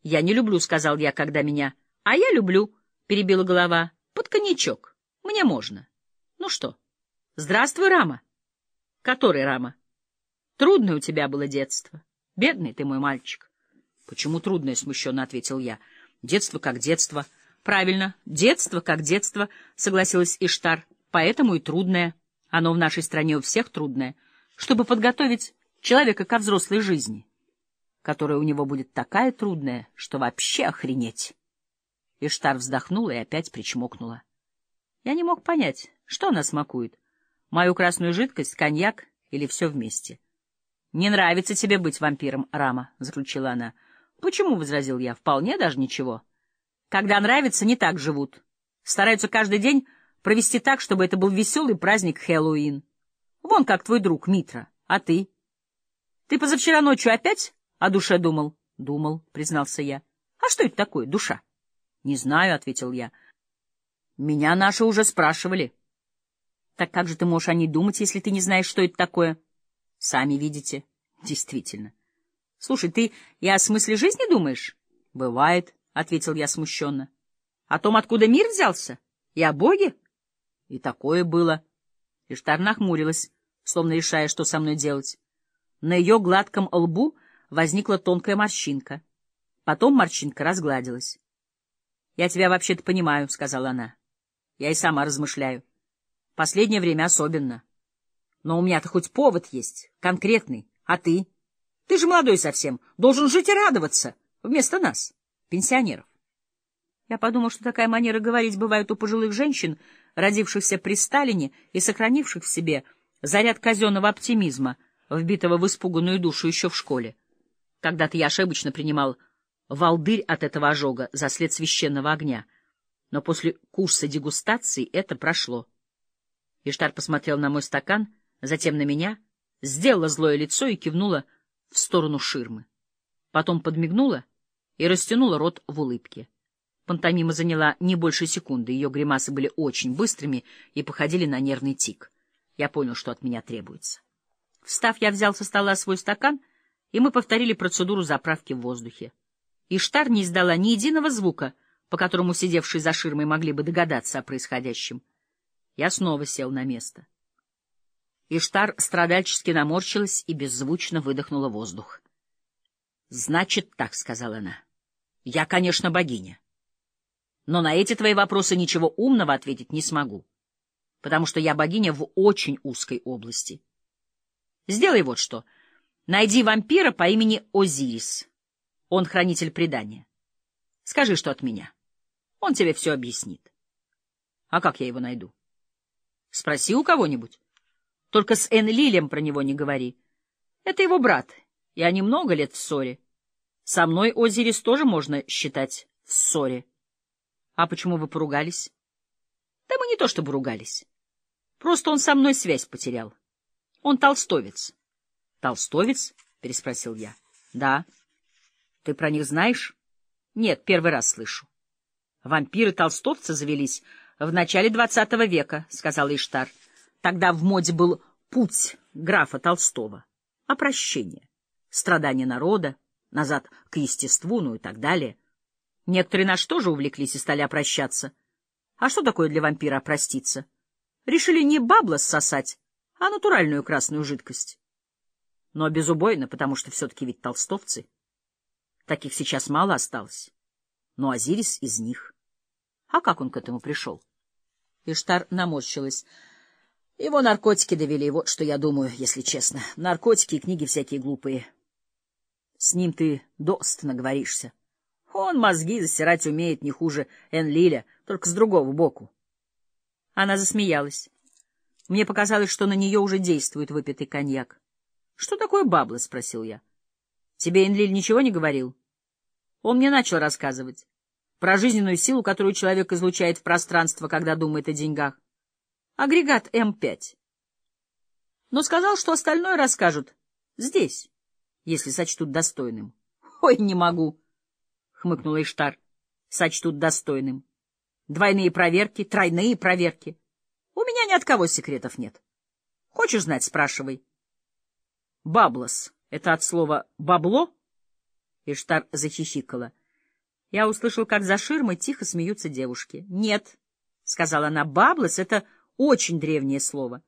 — Я не люблю, — сказал я, когда меня... — А я люблю, — перебила голова. — Под коньячок. Мне можно. Ну что? Здравствуй, Рама. Который Рама? Трудное у тебя было детство. Бедный ты мой мальчик. Почему трудное, — смущенно ответил я. Детство как детство. Правильно, детство как детство, — согласилась Иштар. Поэтому и трудное. Оно в нашей стране у всех трудное. Чтобы подготовить человека ко взрослой жизни которая у него будет такая трудная, что вообще охренеть. Иштар вздохнула и опять причмокнула. Я не мог понять, что она смакует. Мою красную жидкость, коньяк или все вместе. — Не нравится тебе быть вампиром, Рама, — заключила она. — Почему? — возразил я. — Вполне даже ничего. Когда нравится, не так живут. Стараются каждый день провести так, чтобы это был веселый праздник Хэллоуин. Вон как твой друг Митра. А ты? Ты позавчера ночью опять о душе думал? — Думал, — признался я. — А что это такое, душа? — Не знаю, — ответил я. — Меня наши уже спрашивали. — Так как же ты можешь о ней думать, если ты не знаешь, что это такое? — Сами видите. — Действительно. — Слушай, ты и о смысле жизни думаешь? — Бывает, — ответил я смущенно. — О том, откуда мир взялся? И о Боге? И такое было. Иштар нахмурилась, словно решая, что со мной делать. На ее гладком лбу возникла тонкая морщинка. Потом морщинка разгладилась. — Я тебя вообще-то понимаю, — сказала она. — Я и сама размышляю. Последнее время особенно. Но у меня-то хоть повод есть, конкретный. А ты? Ты же молодой совсем, должен жить и радоваться. Вместо нас, пенсионеров. Я подумал, что такая манера говорить бывает у пожилых женщин, родившихся при Сталине и сохранивших в себе заряд казенного оптимизма, вбитого в испуганную душу еще в школе. Когда-то я ошибочно принимал волдырь от этого ожога за след священного огня. Но после курса дегустации это прошло. Иштар посмотрел на мой стакан, затем на меня, сделала злое лицо и кивнула в сторону ширмы. Потом подмигнула и растянула рот в улыбке. Пантомима заняла не больше секунды, ее гримасы были очень быстрыми и походили на нервный тик. Я понял, что от меня требуется. Встав, я взял со стола свой стакан — и мы повторили процедуру заправки в воздухе. Иштар не издала ни единого звука, по которому сидевшие за ширмой могли бы догадаться о происходящем. Я снова сел на место. Иштар страдальчески наморщилась и беззвучно выдохнула воздух. — Значит так, — сказала она. — Я, конечно, богиня. Но на эти твои вопросы ничего умного ответить не смогу, потому что я богиня в очень узкой области. Сделай вот что — Найди вампира по имени Озирис. Он хранитель предания. Скажи, что от меня. Он тебе все объяснит. А как я его найду? Спроси у кого-нибудь. Только с Энлилем про него не говори. Это его брат, и они много лет в ссоре. Со мной Озирис тоже можно считать в ссоре. А почему вы поругались? Да мы не то чтобы ругались. Просто он со мной связь потерял. Он толстовец. Толстовец? — переспросил я. — Да. — Ты про них знаешь? — Нет, первый раз слышу. — Вампиры-толстовцы завелись в начале двадцатого века, — сказал Иштар. Тогда в моде был путь графа Толстого. Опрощение, страдания народа, назад к естеству, ну и так далее. Некоторые наш тоже увлеклись и стали опрощаться. А что такое для вампира опроститься? Решили не бабло сосать, а натуральную красную жидкость но безубойно, потому что все-таки ведь толстовцы. Таких сейчас мало осталось. Но Азирис из них. А как он к этому пришел? Иштар наморщилась. Его наркотики довели, вот что я думаю, если честно. Наркотики и книги всякие глупые. С ним ты дост наговоришься. Он мозги засирать умеет не хуже Энлиля, только с другого боку. Она засмеялась. Мне показалось, что на нее уже действует выпитый коньяк. Что такое бабла? — спросил я. — Тебе Энлиль ничего не говорил? Он мне начал рассказывать. Про жизненную силу, которую человек излучает в пространство, когда думает о деньгах. Агрегат М5. Но сказал, что остальное расскажут здесь, если сочтут достойным. — Ой, не могу, — хмыкнула Иштар. — Сочтут достойным. Двойные проверки, тройные проверки. У меня ни от кого секретов нет. Хочешь знать, спрашивай. — Баблос — это от слова «бабло»? Иштар захихикала. Я услышал, как за ширмой тихо смеются девушки. «Нет», — сказала она, — «баблос» — это очень древнее слово.